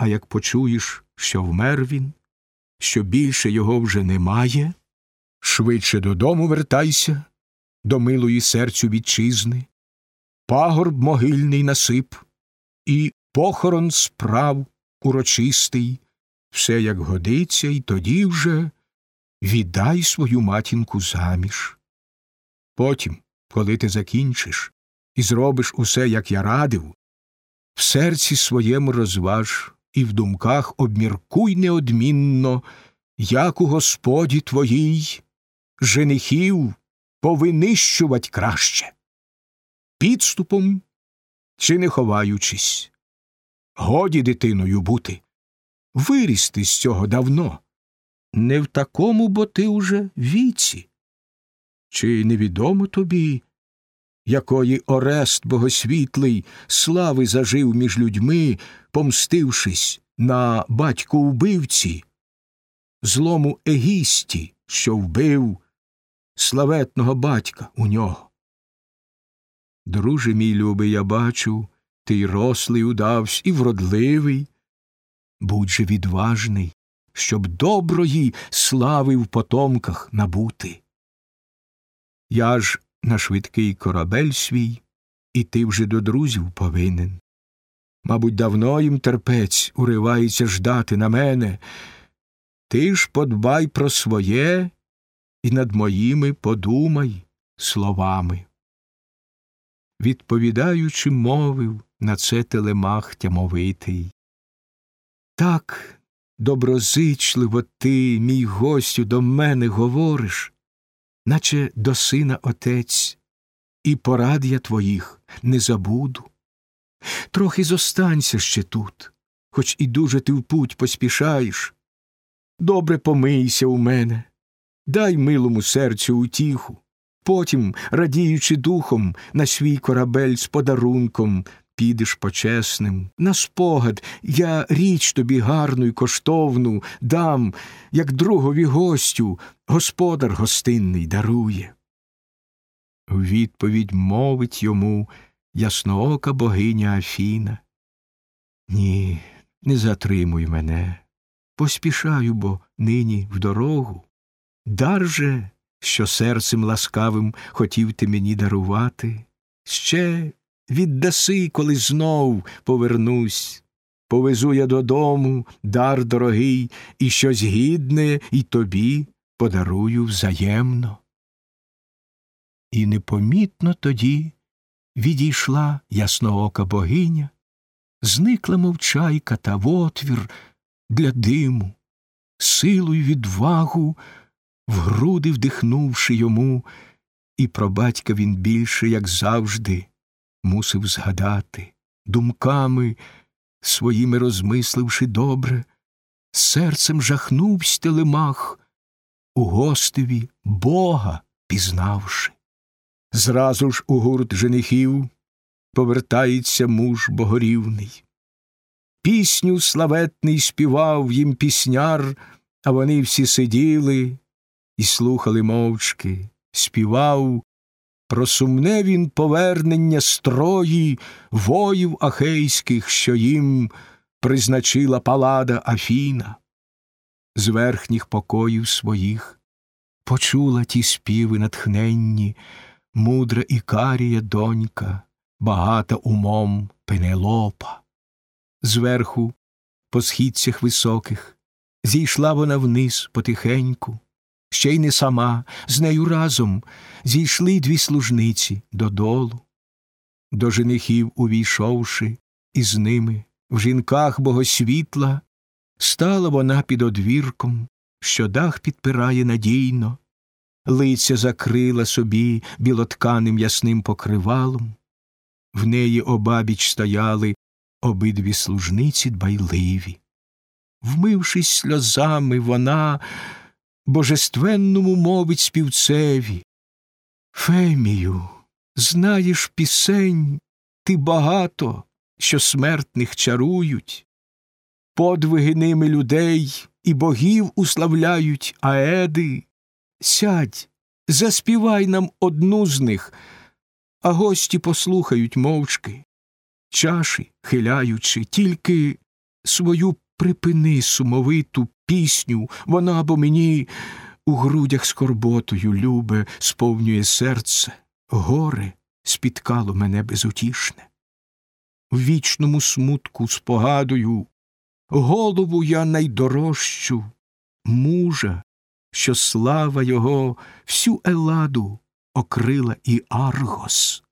А як почуєш, що вмер він, що більше його вже немає, швидше додому вертайся, до милої серцю вітчизни, пагорб могильний насип, і похорон справ урочистий, все як годиться, і тоді вже віддай свою матінку заміж. Потім, коли ти закінчиш і зробиш усе, як я радив, в серці своєму розваж і в думках обміркуй неодмінно, як у господі твоїй женихів повинищувать краще, підступом чи не ховаючись. Годі дитиною бути. Виріс ти з цього давно. Не в такому, бо ти уже віці. Чи невідомо тобі, якої Орест богосвітлий слави зажив між людьми, помстившись на батько убивці, злому егісті, що вбив славетного батька у нього? Друже мій любий, я бачу, ти й рослий удавсь, і вродливий. Будь же відважний, щоб доброї слави в потомках набути. Я ж на швидкий корабель свій, і ти вже до друзів повинен. Мабуть, давно їм терпець уривається ждати на мене. Ти ж подбай про своє і над моїми подумай словами. Відповідаючи, мовив на це телемах тямовитий. Так доброзичливо ти, мій гостю, до мене говориш, наче до сина отець, і порад я твоїх не забуду. Трохи зостанься ще тут, хоч і дуже ти в путь поспішаєш. Добре помийся у мене, дай милому серцю утіху, потім, радіючи духом, на свій корабель з подарунком підеш почесним. На спогад я річ тобі гарну й коштовну дам, як другові гостю, господар гостинний дарує. У відповідь мовить йому ясноока богиня Афіна. Ні, не затримуй мене. Поспішаю, бо нині в дорогу. Дар же, що серцем ласкавим хотів ти мені дарувати, ще віддаси, коли знов повернусь. Повезу я додому дар дорогий, і щось гідне і тобі подарую взаємно. І непомітно тоді відійшла ясноока богиня, зникла мовчайка та в отвір для диму, силу й відвагу в груди вдихнувши йому, і про батька він більше, як завжди, мусив згадати, думками своїми розмисливши добре, серцем жахнувсь телемах, у гостеві Бога пізнавши. Зразу ж у гурт женихів повертається муж богорівний. Пісню славетний співав їм пісняр, а вони всі сиділи і слухали мовчки, співав про сумне він повернення строї воїв ахейських, що їм призначила палада Афіна. З верхніх покоїв своїх почула ті співи натхненні, мудра Ікарія донька, багата умом Пенелопа. Зверху, по східцях високих, зійшла вона вниз потихеньку, ще й не сама, з нею разом зійшли дві служниці додолу. До женихів увійшовши, і з ними в жінках богосвітла, стала вона під одвірком, що дах підпирає надійно, лиця закрила собі білотканим ясним покривалом, в неї обабіч стояли обидві служниці дбайливі. Вмившись сльозами, вона божественному мовить співцеві. Фемію, знаєш пісень ти багато, що смертних чарують, подвиги ними людей і богів уславляють аеди. Сядь, заспівай нам одну з них, а гості послухають мовчки, чаші хиляючи, тільки свою припини сумовиту пісню, вона бо мені у грудях скорботою любе, сповнює серце, горе спіткало мене безутішне. В вічному смутку спогадую, голову я найдорожчу, мужа, що слава його всю еладу окрила і Аргос.